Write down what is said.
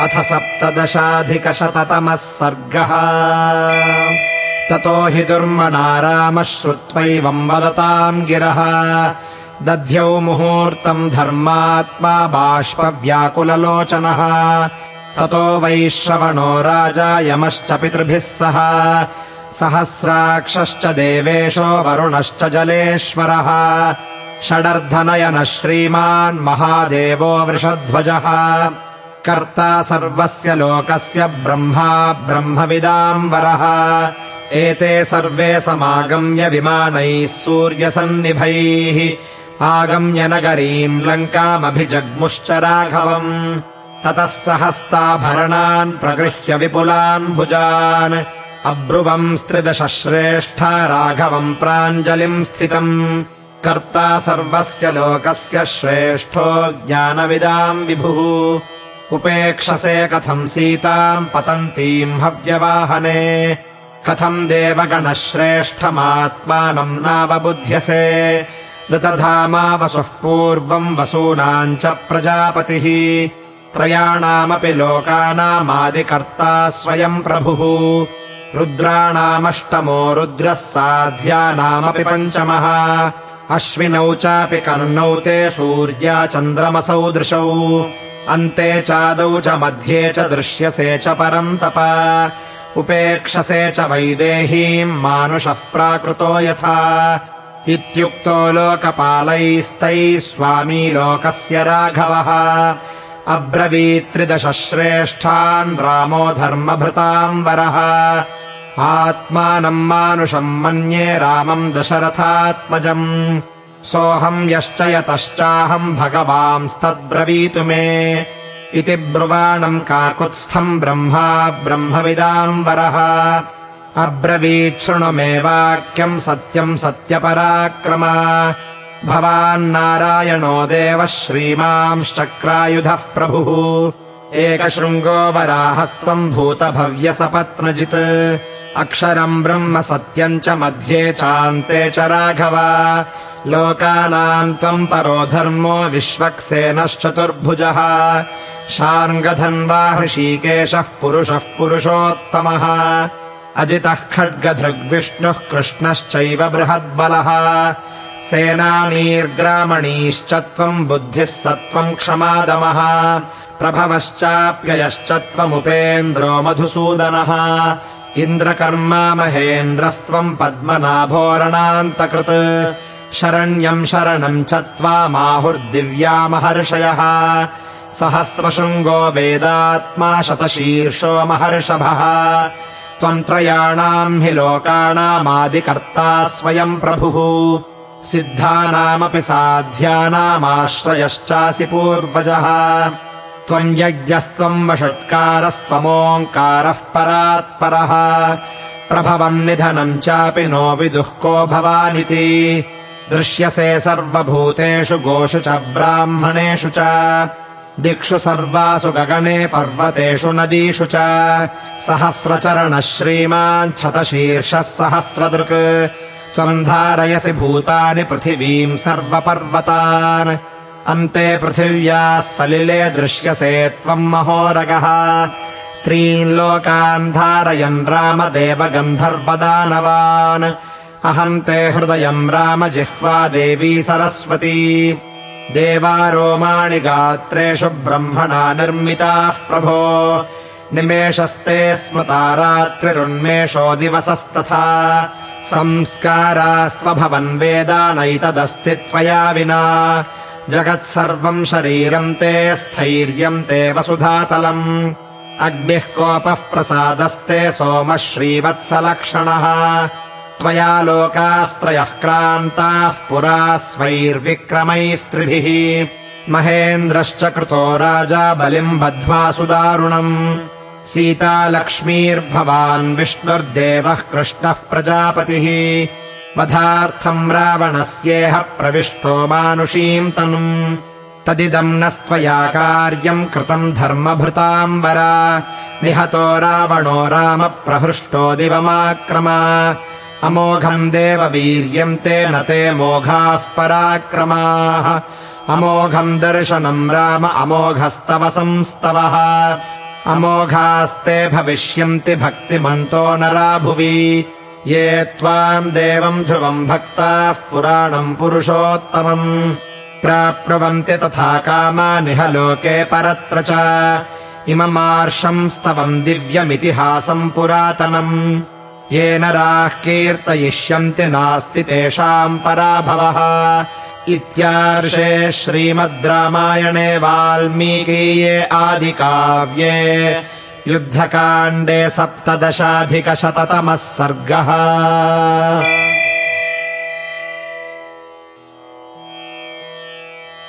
अथ सप्तदशाधिकशततमः सर्गः। ततो हि दुर्मना रामः श्रुत्वैवम् वदताम् गिरः। दध्यौ मुहूर्तम् धर्मात्मा बाष्पव्याकुललोचनः। ततो वैश्रवणो राजा यमश्च पितृभिः सह। सहस्राक्षश्च देवेशो वरुणश्च जलेश्वरः। षडर्धनयनः श्रीमान् महादेवो वृषध्वजः कर्ता सर्वस्य लोकस्य ब्रह्मा ब्रह्मविदाम् वरः। एते सर्वे समागम्य विमानैः सूर्यसन्निभैः। आगम्य नगरीम् लङ्कामभिजग्मुश्च राघवम्। ततः सहस्ताभरणान् प्रगृह्य विपुलान् भुजान्। अब्रुवम् स्त्रिदशश्रेष्ठ राघवम् प्राञ्जलिम् स्थितम्। कर्ता सर्वस्य लोकस्य श्रेष्ठो ज्ञानविदाम् विभुः उपेक्षसे कथम् सीताम् पतन्तीम् हव्यवाहने कथम् देवगणश्रेष्ठमात्मानम् नावबुध्यसे ऋतधामा वसुः पूर्वम् वसूनाम् च प्रजापतिः त्रयाणामपि लोकानामादिकर्ता स्वयम् प्रभुः रुद्राणामष्टमो रुद्रः साध्यानामपि पञ्चमः अश्विनौ चापि कर्णौ ते सूर्या चन्द्रमसौ दृशौ अन्ते चादौ च मध्ये च दृश्यसे च परन्तप उपेक्षसे च वैदेहीम् मानुषः प्राकृतो यथा। इत्युक्तो लोकपालैस्तैः स्वामी लोकस्य राघवः। अब्रवीत्रिदशश्रेष्ठान् रामो धर्मभृताम् वरः आत्मानम् मानुषम् मन्ये रामम् दशरथात्मजम् सोऽहम् यश्च यतश्चाहम् भगवांस्तद्ब्रवीतु मे इति ब्रुवाणम् काकुत्स्थम् ब्रह्मा ब्रह्मविदाम् वरः। अब्रवीच्छृणु मे वाक्यम् सत्यम् सत्यपराक्रम। भवान्नारायणो देवः श्रीमांश्चक्रायुधः प्रभुः। एकशृङ्गो वराहस्त्वम् भूतभव्यसपत्नजित्। अक्षरम् ब्रह्म सत्यम् च मध्ये चान्ते च राघव लोकानाम् त्वम् परो धर्मो विश्वक्सेनश्चतुर्भुजः। शार्ङ्गधन्वा हृषीकेशः पुरुषः पुरुषोत्तमः। अजितः खड्गधृग्विष्णुः कृष्णश्चैव बृहद्बलः। सेनानीर्ग्रामणीश्च त्वम् बुद्धिः सत्त्वम् क्षमादमः। प्रभवश्चाप्ययश्च त्वमुपेन्द्रो मधुसूदनः। इन्द्रकर्मा महेन्द्रस्त्वम् पद्मनाभोरणान्तकृत् शरण्यम् शरणम् च त्वामाहुर्दिव्या महर्षयः सहस्रशृङ्गो वेदात्मा शतशीर्षो महर्षभः। त्वम् त्रयाणाम् हि लोकाणामादिकर्ता स्वयम् प्रभुः। सिद्धानामपि साध्यानामाश्रयश्चासि पूर्वजः। त्वम् यज्ञस्त्वम् वषट्कारस्त्वमोङ्कारः परात्परः। प्रभवम् निधनम् चापि नो विदुः को भवानिति दृश्यसे सर्वभूतेषु गोषु च ब्राह्मणेषु च। दिक्षु सर्वासु गगने पर्वतेषु नदीषु च। सहस्रचरणः श्रीमान् शतशीर्षः सहस्रदृक्। त्वम् धारयसि भूतानि पृथिवीम् सर्वपर्वतान्। अन्ते पृथिव्याः सलिले दृश्यसे त्वम् महोरगः। त्रीन् लोकान् धारयन् रामदेवगन्धर्वदानवान् अहम् ते हृदयम् राम जिह्वा देवी सरस्वती। देवारोमाणि गात्रेषु ब्रह्मणा निर्मिताः प्रभो। निमेषस्ते स्मृता रात्रिरुन्मेषो दिवसस्तथा। संस्कारास्त्वभवन् वेदानैतदस्ति त्वया विना। जगत्सर्वम् शरीरम् ते स्थैर्यम् ते वसुधातलम्। अग्निः कोपः प्रसादस्ते सोमः श्रीवत्सलक्षणः त्वया लोकास्त्रयः क्रान्ताः पुरा स्वैर्विक्रमैस्त्रिभिः। महेन्द्रश्च कृतो राजा बलिम् बध्वा सुदारुणम्। सीता लक्ष्मीर्भवान् विष्णुर्देवः कृष्णः प्रजापतिः। वधार्थम् रावणस्येह प्रविष्टो मानुषीम् तनुम्। तदिदम् न स्त्वया कार्यम् कृतम् धर्मभृताम् वरा निहतो रावणो राम प्रहृष्टो दिवमाक्रम अमोघम् देववीर्यम् तेन ते मोघाः पराक्रमाः। अमोघम् दर्शनम् राम अमोघस्तव संस्तवः। अमोघास्ते भविष्यन्ति भक्तिमन्तो नरा भुवि ये त्वाम् देवम् ध्रुवम् भक्ताः पुराणम् पुरुषोत्तमम्। प्राप्नुवन्ति तथा कामानिह लोके परत्र च। इममार्षम् स्तवम् दिव्यमितिहासम् पुरातनम् येन राः कीर्तयिष्यन्ति नास्ति तेषाम् पराभवः। इत्यार्षे श्रीमद् रामायणे वाल्मीकीये आदिकाव्ये युद्धकाण्डे सप्तदशाधिकशततमः सर्गः